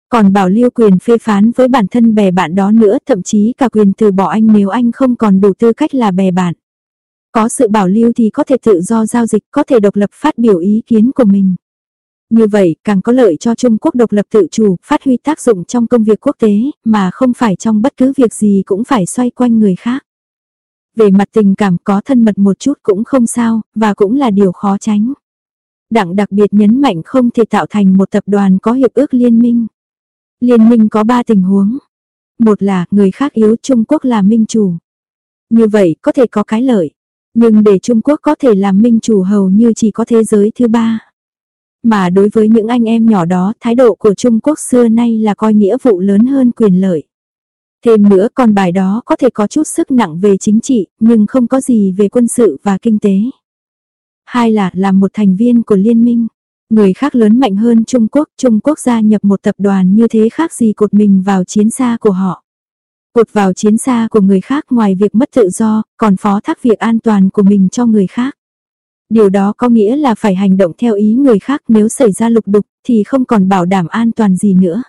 Speaker 1: Còn bảo lưu quyền phê phán với bản thân bè bạn đó nữa, thậm chí cả quyền từ bỏ anh nếu anh không còn đủ tư cách là bè bạn. Có sự bảo lưu thì có thể tự do giao dịch, có thể độc lập phát biểu ý kiến của mình. Như vậy, càng có lợi cho Trung Quốc độc lập tự chủ, phát huy tác dụng trong công việc quốc tế, mà không phải trong bất cứ việc gì cũng phải xoay quanh người khác. Về mặt tình cảm có thân mật một chút cũng không sao, và cũng là điều khó tránh. Đặng đặc biệt nhấn mạnh không thể tạo thành một tập đoàn có hiệp ước liên minh. Liên minh có ba tình huống. Một là người khác yếu Trung Quốc là minh chủ. Như vậy có thể có cái lợi. Nhưng để Trung Quốc có thể làm minh chủ hầu như chỉ có thế giới thứ ba. Mà đối với những anh em nhỏ đó, thái độ của Trung Quốc xưa nay là coi nghĩa vụ lớn hơn quyền lợi. Thêm nữa con bài đó có thể có chút sức nặng về chính trị, nhưng không có gì về quân sự và kinh tế. Hai là làm một thành viên của liên minh. Người khác lớn mạnh hơn Trung Quốc, Trung Quốc gia nhập một tập đoàn như thế khác gì cột mình vào chiến xa của họ. Cột vào chiến xa của người khác ngoài việc mất tự do, còn phó thác việc an toàn của mình cho người khác. Điều đó có nghĩa là phải hành động theo ý người khác nếu xảy ra lục đục thì không còn bảo đảm an toàn gì nữa.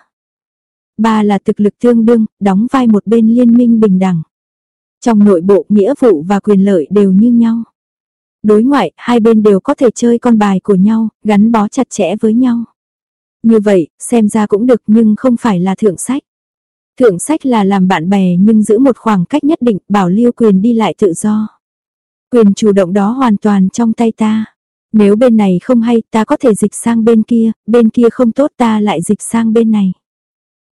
Speaker 1: Ba là thực lực tương đương, đóng vai một bên liên minh bình đẳng. Trong nội bộ nghĩa vụ và quyền lợi đều như nhau. Đối ngoại, hai bên đều có thể chơi con bài của nhau, gắn bó chặt chẽ với nhau. Như vậy, xem ra cũng được nhưng không phải là thượng sách. Thượng sách là làm bạn bè nhưng giữ một khoảng cách nhất định, bảo lưu quyền đi lại tự do. Quyền chủ động đó hoàn toàn trong tay ta. Nếu bên này không hay ta có thể dịch sang bên kia, bên kia không tốt ta lại dịch sang bên này.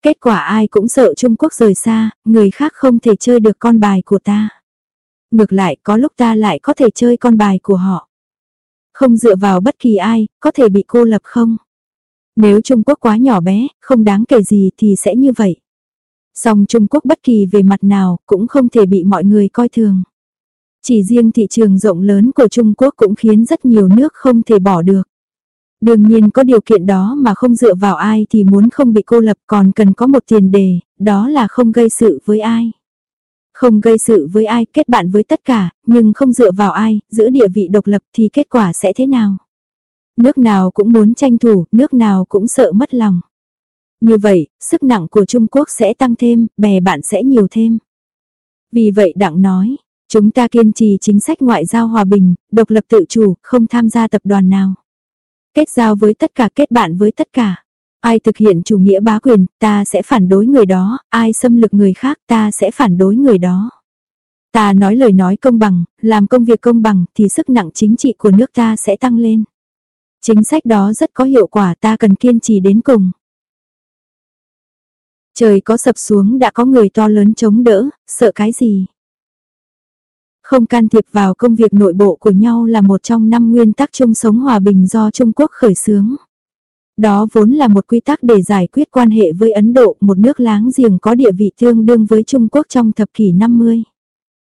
Speaker 1: Kết quả ai cũng sợ Trung Quốc rời xa, người khác không thể chơi được con bài của ta. Ngược lại có lúc ta lại có thể chơi con bài của họ. Không dựa vào bất kỳ ai, có thể bị cô lập không? Nếu Trung Quốc quá nhỏ bé, không đáng kể gì thì sẽ như vậy. Song Trung Quốc bất kỳ về mặt nào cũng không thể bị mọi người coi thường. Chỉ riêng thị trường rộng lớn của Trung Quốc cũng khiến rất nhiều nước không thể bỏ được. Đương nhiên có điều kiện đó mà không dựa vào ai thì muốn không bị cô lập còn cần có một tiền đề, đó là không gây sự với ai. Không gây sự với ai, kết bạn với tất cả, nhưng không dựa vào ai, giữ địa vị độc lập thì kết quả sẽ thế nào? Nước nào cũng muốn tranh thủ, nước nào cũng sợ mất lòng. Như vậy, sức nặng của Trung Quốc sẽ tăng thêm, bè bạn sẽ nhiều thêm. Vì vậy Đặng nói, chúng ta kiên trì chính sách ngoại giao hòa bình, độc lập tự chủ, không tham gia tập đoàn nào. Kết giao với tất cả kết bạn với tất cả. Ai thực hiện chủ nghĩa bá quyền, ta sẽ phản đối người đó, ai xâm lược người khác, ta sẽ phản đối người đó. Ta nói lời nói công bằng, làm công việc công bằng thì sức nặng chính trị của nước ta sẽ tăng lên. Chính sách đó rất có hiệu quả ta cần kiên trì đến cùng. Trời có sập xuống đã có người to lớn chống đỡ, sợ cái gì? Không can thiệp vào công việc nội bộ của nhau là một trong năm nguyên tắc chung sống hòa bình do Trung Quốc khởi xướng. Đó vốn là một quy tắc để giải quyết quan hệ với Ấn Độ, một nước láng giềng có địa vị tương đương với Trung Quốc trong thập kỷ 50.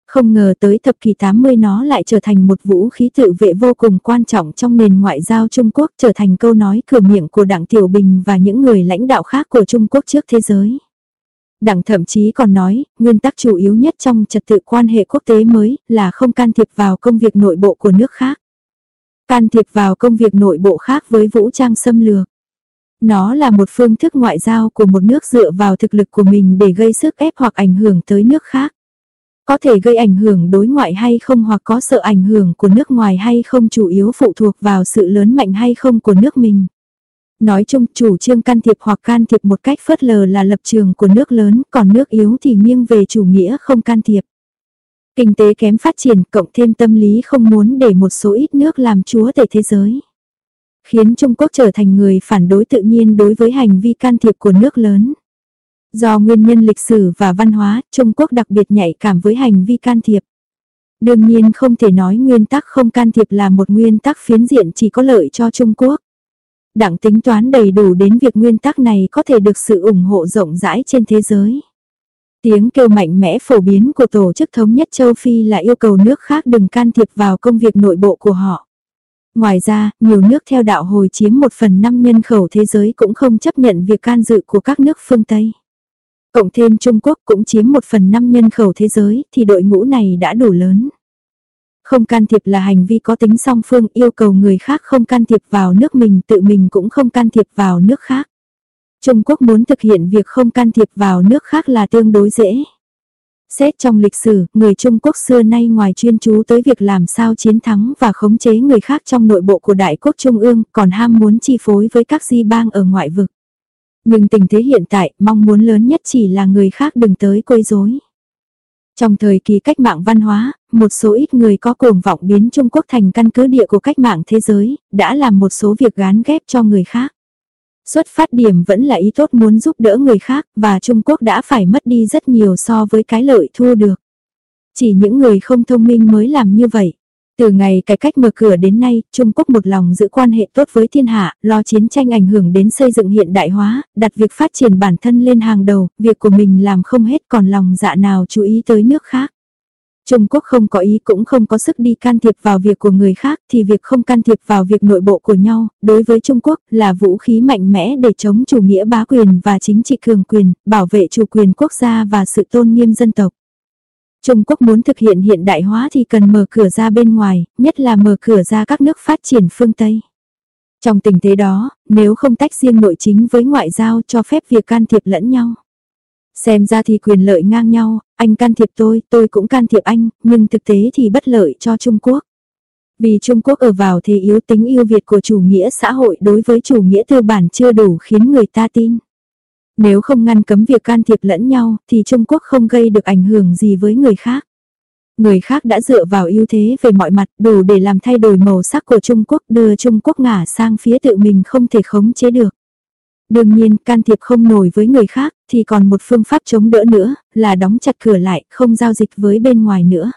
Speaker 1: Không ngờ tới thập kỷ 80 nó lại trở thành một vũ khí tự vệ vô cùng quan trọng trong nền ngoại giao Trung Quốc trở thành câu nói cửa miệng của Đảng Tiểu Bình và những người lãnh đạo khác của Trung Quốc trước thế giới. Đảng thậm chí còn nói, nguyên tắc chủ yếu nhất trong trật tự quan hệ quốc tế mới là không can thiệp vào công việc nội bộ của nước khác. Can thiệp vào công việc nội bộ khác với vũ trang xâm lược. Nó là một phương thức ngoại giao của một nước dựa vào thực lực của mình để gây sức ép hoặc ảnh hưởng tới nước khác. Có thể gây ảnh hưởng đối ngoại hay không hoặc có sợ ảnh hưởng của nước ngoài hay không chủ yếu phụ thuộc vào sự lớn mạnh hay không của nước mình. Nói chung chủ trương can thiệp hoặc can thiệp một cách phớt lờ là lập trường của nước lớn, còn nước yếu thì nghiêng về chủ nghĩa không can thiệp. Kinh tế kém phát triển cộng thêm tâm lý không muốn để một số ít nước làm chúa tể thế giới. Khiến Trung Quốc trở thành người phản đối tự nhiên đối với hành vi can thiệp của nước lớn. Do nguyên nhân lịch sử và văn hóa, Trung Quốc đặc biệt nhạy cảm với hành vi can thiệp. Đương nhiên không thể nói nguyên tắc không can thiệp là một nguyên tắc phiến diện chỉ có lợi cho Trung Quốc. Đặng tính toán đầy đủ đến việc nguyên tắc này có thể được sự ủng hộ rộng rãi trên thế giới. Tiếng kêu mạnh mẽ phổ biến của Tổ chức Thống nhất châu Phi là yêu cầu nước khác đừng can thiệp vào công việc nội bộ của họ. Ngoài ra, nhiều nước theo đạo hồi chiếm một phần năm nhân khẩu thế giới cũng không chấp nhận việc can dự của các nước phương Tây. Cộng thêm Trung Quốc cũng chiếm một phần năm nhân khẩu thế giới thì đội ngũ này đã đủ lớn. Không can thiệp là hành vi có tính song phương yêu cầu người khác không can thiệp vào nước mình tự mình cũng không can thiệp vào nước khác. Trung Quốc muốn thực hiện việc không can thiệp vào nước khác là tương đối dễ. Xét trong lịch sử, người Trung Quốc xưa nay ngoài chuyên chú tới việc làm sao chiến thắng và khống chế người khác trong nội bộ của Đại quốc Trung ương, còn ham muốn chi phối với các di bang ở ngoại vực. Nhưng tình thế hiện tại, mong muốn lớn nhất chỉ là người khác đừng tới quấy rối. Trong thời kỳ cách mạng văn hóa, một số ít người có cuồng vọng biến Trung Quốc thành căn cứ địa của cách mạng thế giới, đã làm một số việc gán ghép cho người khác. Xuất phát điểm vẫn là ý tốt muốn giúp đỡ người khác và Trung Quốc đã phải mất đi rất nhiều so với cái lợi thu được. Chỉ những người không thông minh mới làm như vậy. Từ ngày cải cách mở cửa đến nay, Trung Quốc một lòng giữ quan hệ tốt với thiên hạ, lo chiến tranh ảnh hưởng đến xây dựng hiện đại hóa, đặt việc phát triển bản thân lên hàng đầu, việc của mình làm không hết còn lòng dạ nào chú ý tới nước khác. Trung Quốc không có ý cũng không có sức đi can thiệp vào việc của người khác thì việc không can thiệp vào việc nội bộ của nhau, đối với Trung Quốc là vũ khí mạnh mẽ để chống chủ nghĩa bá quyền và chính trị cường quyền, bảo vệ chủ quyền quốc gia và sự tôn nghiêm dân tộc. Trung Quốc muốn thực hiện hiện đại hóa thì cần mở cửa ra bên ngoài, nhất là mở cửa ra các nước phát triển phương Tây. Trong tình thế đó, nếu không tách riêng nội chính với ngoại giao cho phép việc can thiệp lẫn nhau. Xem ra thì quyền lợi ngang nhau, anh can thiệp tôi, tôi cũng can thiệp anh, nhưng thực tế thì bất lợi cho Trung Quốc. Vì Trung Quốc ở vào thế yếu tính yêu Việt của chủ nghĩa xã hội đối với chủ nghĩa tư bản chưa đủ khiến người ta tin. Nếu không ngăn cấm việc can thiệp lẫn nhau, thì Trung Quốc không gây được ảnh hưởng gì với người khác. Người khác đã dựa vào ưu thế về mọi mặt, đủ để làm thay đổi màu sắc của Trung Quốc, đưa Trung Quốc ngả sang phía tự mình không thể khống chế được. Đương nhiên, can thiệp không nổi với người khác, thì còn một phương pháp chống đỡ nữa, là đóng chặt cửa lại, không giao dịch với bên ngoài nữa.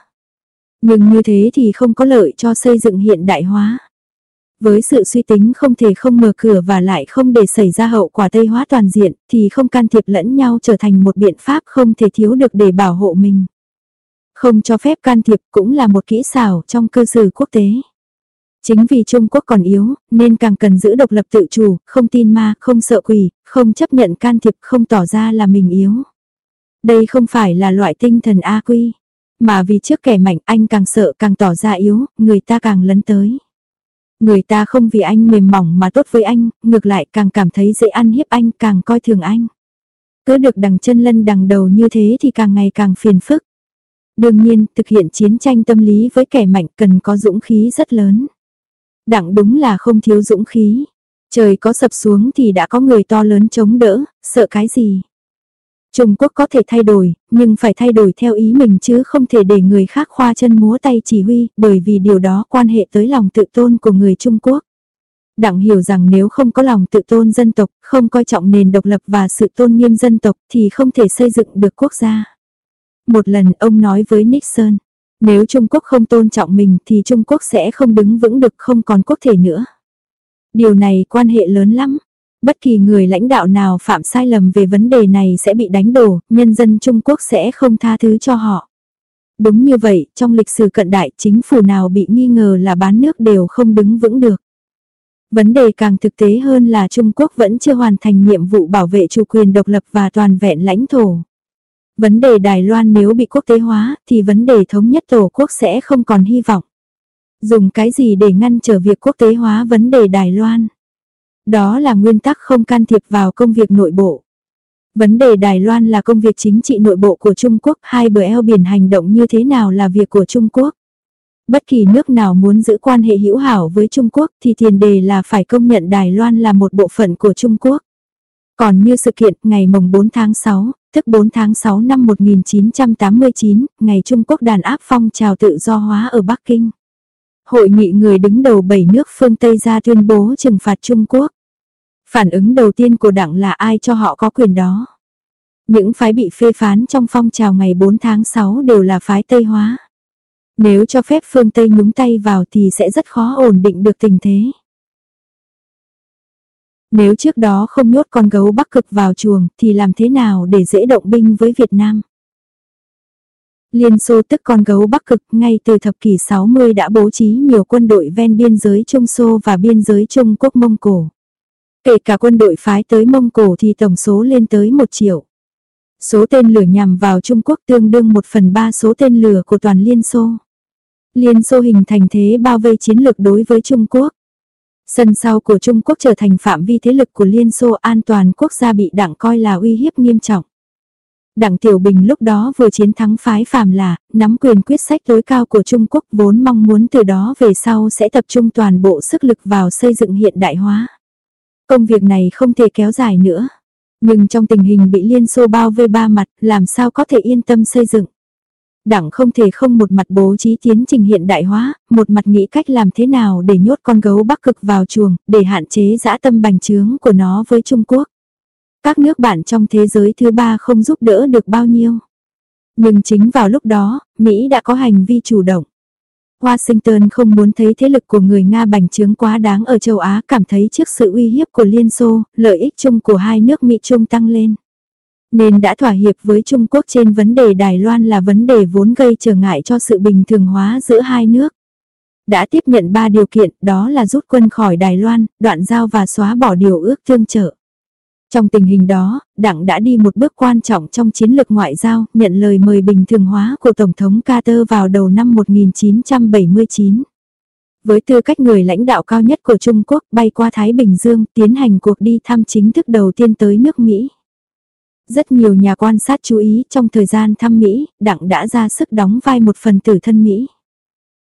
Speaker 1: Nhưng như thế thì không có lợi cho xây dựng hiện đại hóa. Với sự suy tính không thể không mở cửa và lại không để xảy ra hậu quả Tây hóa toàn diện thì không can thiệp lẫn nhau trở thành một biện pháp không thể thiếu được để bảo hộ mình. Không cho phép can thiệp cũng là một kỹ xảo trong cơ sở quốc tế. Chính vì Trung Quốc còn yếu, nên càng cần giữ độc lập tự chủ, không tin ma, không sợ quỷ, không chấp nhận can thiệp, không tỏ ra là mình yếu. Đây không phải là loại tinh thần A quy, mà vì trước kẻ mạnh anh càng sợ càng tỏ ra yếu, người ta càng lấn tới. Người ta không vì anh mềm mỏng mà tốt với anh, ngược lại càng cảm thấy dễ ăn hiếp anh, càng coi thường anh. Cứ được đằng chân lân đằng đầu như thế thì càng ngày càng phiền phức. Đương nhiên, thực hiện chiến tranh tâm lý với kẻ mạnh cần có dũng khí rất lớn. Đặng đúng là không thiếu dũng khí. Trời có sập xuống thì đã có người to lớn chống đỡ, sợ cái gì. Trung Quốc có thể thay đổi, nhưng phải thay đổi theo ý mình chứ không thể để người khác khoa chân múa tay chỉ huy, bởi vì điều đó quan hệ tới lòng tự tôn của người Trung Quốc. Đặng hiểu rằng nếu không có lòng tự tôn dân tộc, không coi trọng nền độc lập và sự tôn nghiêm dân tộc thì không thể xây dựng được quốc gia. Một lần ông nói với Nixon, nếu Trung Quốc không tôn trọng mình thì Trung Quốc sẽ không đứng vững được không còn quốc thể nữa. Điều này quan hệ lớn lắm. Bất kỳ người lãnh đạo nào phạm sai lầm về vấn đề này sẽ bị đánh đổ, nhân dân Trung Quốc sẽ không tha thứ cho họ. Đúng như vậy, trong lịch sử cận đại chính phủ nào bị nghi ngờ là bán nước đều không đứng vững được. Vấn đề càng thực tế hơn là Trung Quốc vẫn chưa hoàn thành nhiệm vụ bảo vệ chủ quyền độc lập và toàn vẹn lãnh thổ. Vấn đề Đài Loan nếu bị quốc tế hóa thì vấn đề thống nhất tổ quốc sẽ không còn hy vọng. Dùng cái gì để ngăn trở việc quốc tế hóa vấn đề Đài Loan? Đó là nguyên tắc không can thiệp vào công việc nội bộ. Vấn đề Đài Loan là công việc chính trị nội bộ của Trung Quốc, hai bờ eo biển hành động như thế nào là việc của Trung Quốc. Bất kỳ nước nào muốn giữ quan hệ hữu hảo với Trung Quốc thì tiền đề là phải công nhận Đài Loan là một bộ phận của Trung Quốc. Còn như sự kiện ngày mồng 4 tháng 6, tức 4 tháng 6 năm 1989, ngày Trung Quốc đàn áp phong trào tự do hóa ở Bắc Kinh. Hội nghị người đứng đầu bảy nước phương Tây ra tuyên bố trừng phạt Trung Quốc. Phản ứng đầu tiên của đảng là ai cho họ có quyền đó. Những phái bị phê phán trong phong trào ngày 4 tháng 6 đều là phái Tây hóa. Nếu cho phép phương Tây nhúng tay vào thì sẽ rất khó ổn định được tình thế. Nếu trước đó không nhốt con gấu bắc cực vào chuồng thì làm thế nào để dễ động binh với Việt Nam? Liên Xô tức con gấu Bắc Cực ngay từ thập kỷ 60 đã bố trí nhiều quân đội ven biên giới Trung Xô và biên giới Trung Quốc Mông Cổ. Kể cả quân đội phái tới Mông Cổ thì tổng số lên tới 1 triệu. Số tên lửa nhằm vào Trung Quốc tương đương 1 phần 3 số tên lửa của toàn Liên Xô. Liên Xô hình thành thế bao vây chiến lược đối với Trung Quốc. Sân sau của Trung Quốc trở thành phạm vi thế lực của Liên Xô an toàn quốc gia bị đảng coi là uy hiếp nghiêm trọng. Đảng Tiểu Bình lúc đó vừa chiến thắng phái phàm là, nắm quyền quyết sách tối cao của Trung Quốc vốn mong muốn từ đó về sau sẽ tập trung toàn bộ sức lực vào xây dựng hiện đại hóa. Công việc này không thể kéo dài nữa. Nhưng trong tình hình bị Liên Xô bao vây ba mặt, làm sao có thể yên tâm xây dựng. Đảng không thể không một mặt bố trí tiến trình hiện đại hóa, một mặt nghĩ cách làm thế nào để nhốt con gấu bắc cực vào chuồng, để hạn chế dã tâm bành trướng của nó với Trung Quốc. Các nước bạn trong thế giới thứ ba không giúp đỡ được bao nhiêu. Nhưng chính vào lúc đó, Mỹ đã có hành vi chủ động. Washington không muốn thấy thế lực của người Nga bành trướng quá đáng ở châu Á cảm thấy trước sự uy hiếp của Liên Xô, lợi ích chung của hai nước Mỹ Trung tăng lên. Nên đã thỏa hiệp với Trung Quốc trên vấn đề Đài Loan là vấn đề vốn gây trở ngại cho sự bình thường hóa giữa hai nước. Đã tiếp nhận ba điều kiện đó là rút quân khỏi Đài Loan, đoạn giao và xóa bỏ điều ước tương trợ. Trong tình hình đó, Đảng đã đi một bước quan trọng trong chiến lược ngoại giao, nhận lời mời bình thường hóa của Tổng thống Carter vào đầu năm 1979. Với tư cách người lãnh đạo cao nhất của Trung Quốc bay qua Thái Bình Dương tiến hành cuộc đi thăm chính thức đầu tiên tới nước Mỹ. Rất nhiều nhà quan sát chú ý trong thời gian thăm Mỹ, Đảng đã ra sức đóng vai một phần tử thân Mỹ.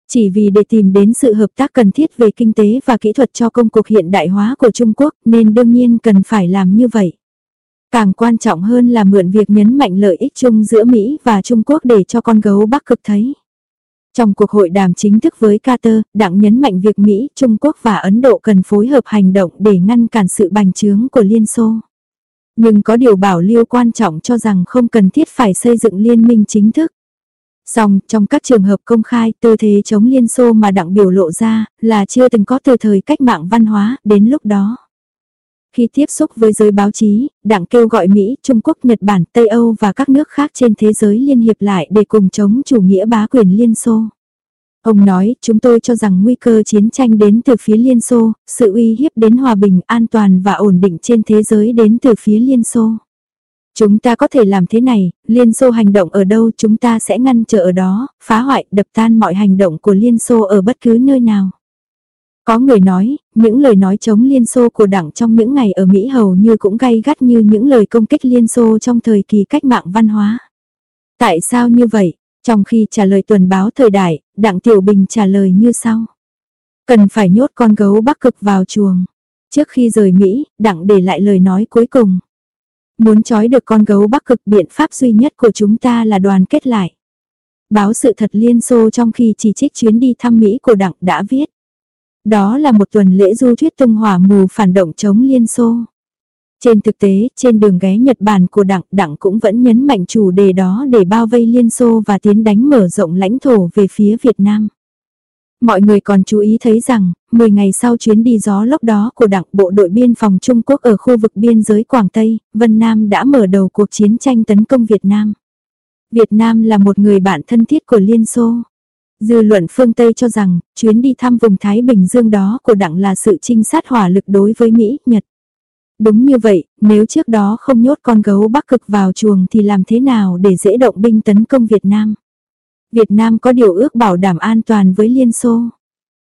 Speaker 1: Chỉ vì để tìm đến sự hợp tác cần thiết về kinh tế và kỹ thuật cho công cuộc hiện đại hóa của Trung Quốc nên đương nhiên cần phải làm như vậy. Càng quan trọng hơn là mượn việc nhấn mạnh lợi ích chung giữa Mỹ và Trung Quốc để cho con gấu Bắc cực thấy. Trong cuộc hội đàm chính thức với Carter, đặng nhấn mạnh việc Mỹ, Trung Quốc và Ấn Độ cần phối hợp hành động để ngăn cản sự bành trướng của Liên Xô. Nhưng có điều bảo lưu quan trọng cho rằng không cần thiết phải xây dựng liên minh chính thức. Song, trong các trường hợp công khai, tư thế chống Liên Xô mà đặng biểu lộ ra, là chưa từng có từ thời cách mạng văn hóa, đến lúc đó. Khi tiếp xúc với giới báo chí, đảng kêu gọi Mỹ, Trung Quốc, Nhật Bản, Tây Âu và các nước khác trên thế giới liên hiệp lại để cùng chống chủ nghĩa bá quyền Liên Xô. Ông nói, chúng tôi cho rằng nguy cơ chiến tranh đến từ phía Liên Xô, sự uy hiếp đến hòa bình, an toàn và ổn định trên thế giới đến từ phía Liên Xô. Chúng ta có thể làm thế này, Liên Xô hành động ở đâu chúng ta sẽ ngăn trở ở đó, phá hoại, đập tan mọi hành động của Liên Xô ở bất cứ nơi nào. Có người nói, những lời nói chống Liên Xô của đảng trong những ngày ở Mỹ hầu như cũng gay gắt như những lời công kích Liên Xô trong thời kỳ cách mạng văn hóa. Tại sao như vậy? Trong khi trả lời tuần báo thời đại, Đặng Tiểu Bình trả lời như sau. Cần phải nhốt con gấu bắc cực vào chuồng. Trước khi rời Mỹ, Đặng để lại lời nói cuối cùng. Muốn trói được con gấu bắc cực biện pháp duy nhất của chúng ta là đoàn kết lại. Báo sự thật Liên Xô trong khi chỉ trích chuyến đi thăm Mỹ của Đặng đã viết. Đó là một tuần lễ du thuyết tung hỏa mù phản động chống Liên Xô. Trên thực tế, trên đường ghé Nhật Bản của Đặng, Đặng cũng vẫn nhấn mạnh chủ đề đó để bao vây Liên Xô và tiến đánh mở rộng lãnh thổ về phía Việt Nam. Mọi người còn chú ý thấy rằng, 10 ngày sau chuyến đi gió lốc đó của Đảng Bộ đội Biên phòng Trung Quốc ở khu vực biên giới Quảng Tây, Vân Nam đã mở đầu cuộc chiến tranh tấn công Việt Nam. Việt Nam là một người bạn thân thiết của Liên Xô. Dư luận phương Tây cho rằng, chuyến đi thăm vùng Thái Bình Dương đó của Đảng là sự trinh sát hỏa lực đối với Mỹ, Nhật. Đúng như vậy, nếu trước đó không nhốt con gấu bắc cực vào chuồng thì làm thế nào để dễ động binh tấn công Việt Nam? Việt Nam có điều ước bảo đảm an toàn với Liên Xô.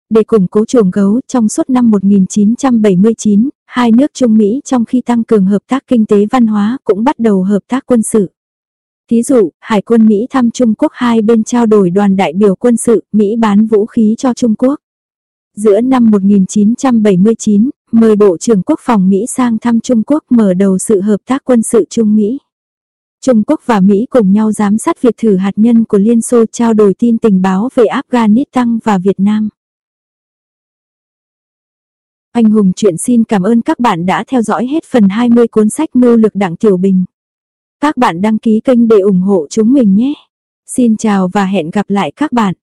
Speaker 1: Để củng cố chuồng gấu trong suốt năm 1979, hai nước Trung Mỹ trong khi tăng cường hợp tác kinh tế văn hóa cũng bắt đầu hợp tác quân sự. Thí dụ, Hải quân Mỹ thăm Trung Quốc hai bên trao đổi đoàn đại biểu quân sự, Mỹ bán vũ khí cho Trung Quốc. Giữa năm 1979, mời Bộ trưởng Quốc phòng Mỹ sang thăm Trung Quốc mở đầu sự hợp tác quân sự Trung Mỹ. Trung Quốc và Mỹ cùng nhau giám sát việc thử hạt nhân của Liên Xô trao đổi tin tình báo về Afghanistan và Việt Nam. Anh Hùng chuyện xin cảm ơn các bạn đã theo dõi hết phần 20 cuốn sách Mưu lực Đặng Tiểu Bình. Các bạn đăng ký kênh để ủng hộ chúng mình nhé. Xin chào và hẹn gặp lại các bạn.